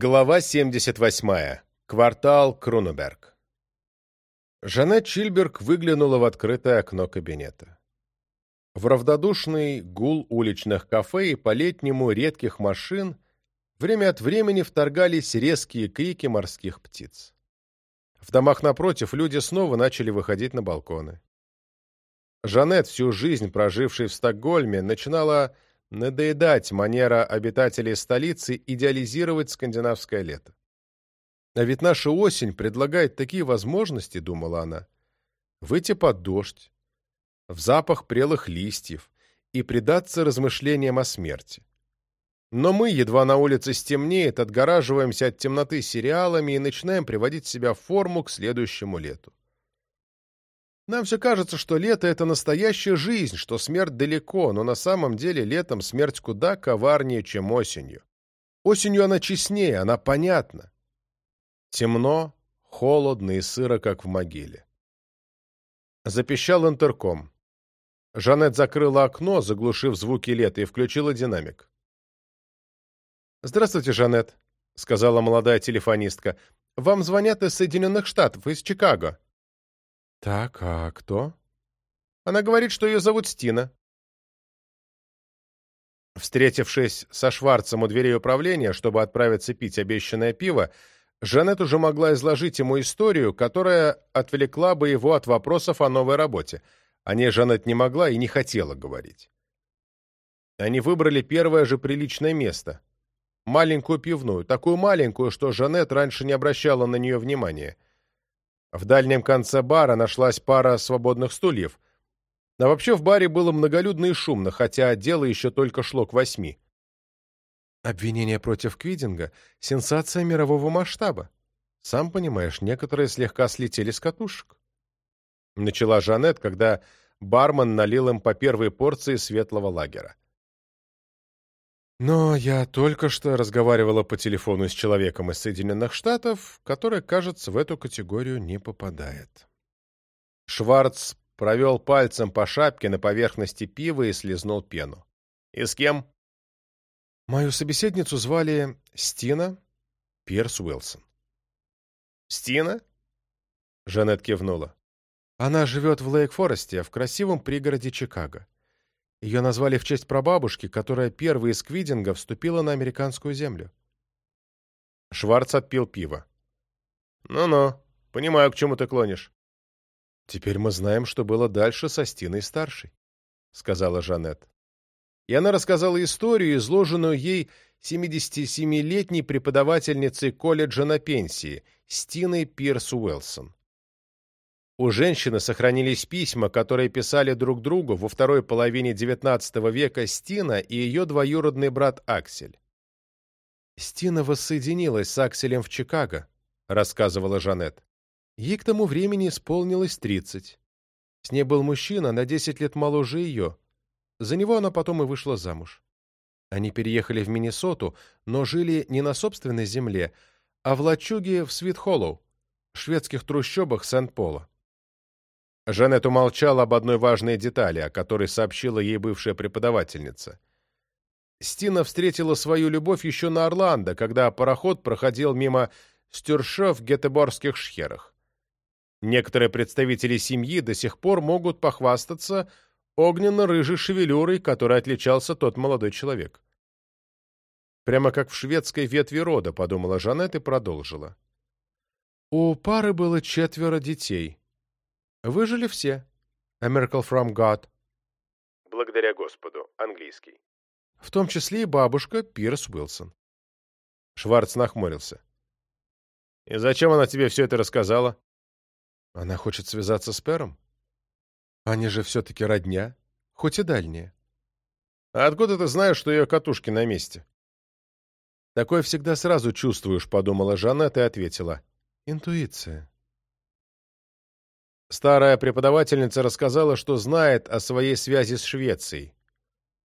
Глава 78. Квартал Крунеберг. Жанет Чильберг выглянула в открытое окно кабинета. В равнодушный гул уличных кафе и по-летнему редких машин время от времени вторгались резкие крики морских птиц. В домах напротив люди снова начали выходить на балконы. Жанет, всю жизнь прожившая в Стокгольме, начинала надоедать манера обитателей столицы идеализировать скандинавское лето. А ведь наша осень предлагает такие возможности, думала она, выйти под дождь, в запах прелых листьев и предаться размышлениям о смерти. Но мы, едва на улице стемнеет, отгораживаемся от темноты сериалами и начинаем приводить себя в форму к следующему лету. Нам все кажется, что лето — это настоящая жизнь, что смерть далеко, но на самом деле летом смерть куда коварнее, чем осенью. Осенью она честнее, она понятна. Темно, холодно и сыро, как в могиле. Запищал интерком. Жанет закрыла окно, заглушив звуки лета, и включила динамик. «Здравствуйте, Жанет», — сказала молодая телефонистка. «Вам звонят из Соединенных Штатов, из Чикаго». «Так, а кто?» «Она говорит, что ее зовут Стина». Встретившись со Шварцем у дверей управления, чтобы отправиться пить обещанное пиво, Жанет уже могла изложить ему историю, которая отвлекла бы его от вопросов о новой работе. О ней Жанет не могла и не хотела говорить. Они выбрали первое же приличное место. Маленькую пивную, такую маленькую, что Жанет раньше не обращала на нее внимания – в дальнем конце бара нашлась пара свободных стульев. Но вообще в баре было многолюдно и шумно, хотя дело еще только шло к восьми. Обвинение против Квидинга — сенсация мирового масштаба. Сам понимаешь, некоторые слегка слетели с катушек. Начала Жанет, когда бармен налил им по первой порции светлого лагера. Но я только что разговаривала по телефону с человеком из Соединенных Штатов, который, кажется, в эту категорию не попадает. Шварц провел пальцем по шапке на поверхности пива и слезнул пену. «И с кем?» «Мою собеседницу звали Стина Пирс Уилсон». «Стина?» Жанет кивнула. «Она живет в Лейк-Форесте, в красивом пригороде Чикаго. Ее назвали в честь прабабушки, которая первой из квидинга вступила на американскую землю. Шварц отпил пиво. «Ну-ну, понимаю, к чему ты клонишь». «Теперь мы знаем, что было дальше со Стиной-старшей», — сказала Жанет. И она рассказала историю, изложенную ей 77-летней преподавательницей колледжа на пенсии, Стиной Пирс Уэлсон. У женщины сохранились письма, которые писали друг другу во второй половине XIX века Стина и ее двоюродный брат Аксель. «Стина воссоединилась с Акселем в Чикаго», — рассказывала Жанет. Ей к тому времени исполнилось 30. С ней был мужчина на 10 лет моложе ее. За него она потом и вышла замуж. Они переехали в Миннесоту, но жили не на собственной земле, а в лачуге в Свит-Холлоу, шведских трущобах Сент-Пола. Жанет умолчала об одной важной детали, о которой сообщила ей бывшая преподавательница. Стина встретила свою любовь еще на Орландо, когда пароход проходил мимо Стюрше в Гетеборских шхерах. Некоторые представители семьи до сих пор могут похвастаться огненно-рыжей шевелюрой, которой отличался тот молодой человек. Прямо как в шведской ветви рода, подумала Жанет и продолжила. У пары было четверо детей. Выжили все. Miracle from God. Благодаря Господу. Английский. В том числе и бабушка Пирс Уилсон. Шварц нахмурился. «И зачем она тебе все это рассказала?» «Она хочет связаться с Пером. Они же все-таки родня, хоть и дальние». «А откуда ты знаешь, что ее катушки на месте?» «Такое всегда сразу чувствуешь», — подумала Жанна, и ответила. «Интуиция». Старая преподавательница рассказала, что знает о своей связи с Швецией.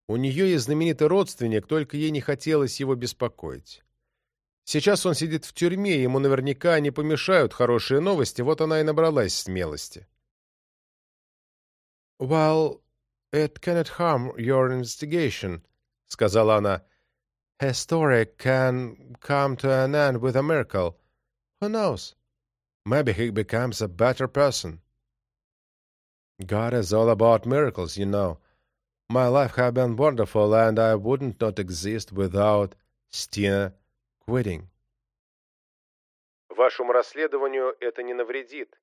У нее есть знаменитый родственник, только ей не хотелось его беспокоить. Сейчас он сидит в тюрьме, ему наверняка не помешают хорошие новости, вот она и набралась смелости. «Well, it cannot harm your investigation», — сказала она. «A story can come to an end with a miracle. Who knows? Maybe he becomes a better person». God is all about miracles, you know. My life has been wonderful, and I wouldn't not exist without Stina quitting. Вашему расследованию это не навредит.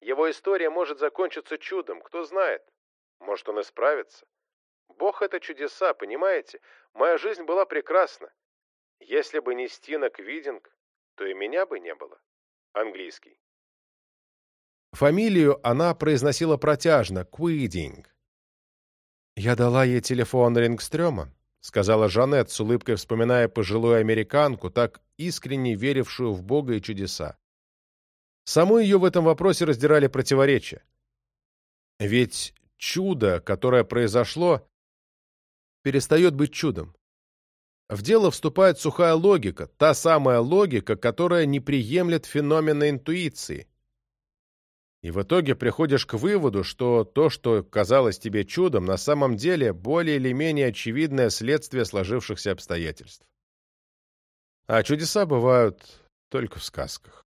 Его история может закончиться чудом, кто знает. Может, он и справится. Бог — это чудеса, понимаете? Моя жизнь была прекрасна. Если бы не Стина Квидинг, то и меня бы не было. Английский. Фамилию она произносила протяжно — Куидинг. «Я дала ей телефон Рингстрёма», — сказала Жанет, с улыбкой вспоминая пожилую американку, так искренне верившую в Бога и чудеса. Саму ее в этом вопросе раздирали противоречия. Ведь чудо, которое произошло, перестает быть чудом. В дело вступает сухая логика, та самая логика, которая не приемлет феномена интуиции, и в итоге приходишь к выводу, что то, что казалось тебе чудом, на самом деле более или менее очевидное следствие сложившихся обстоятельств. А чудеса бывают только в сказках.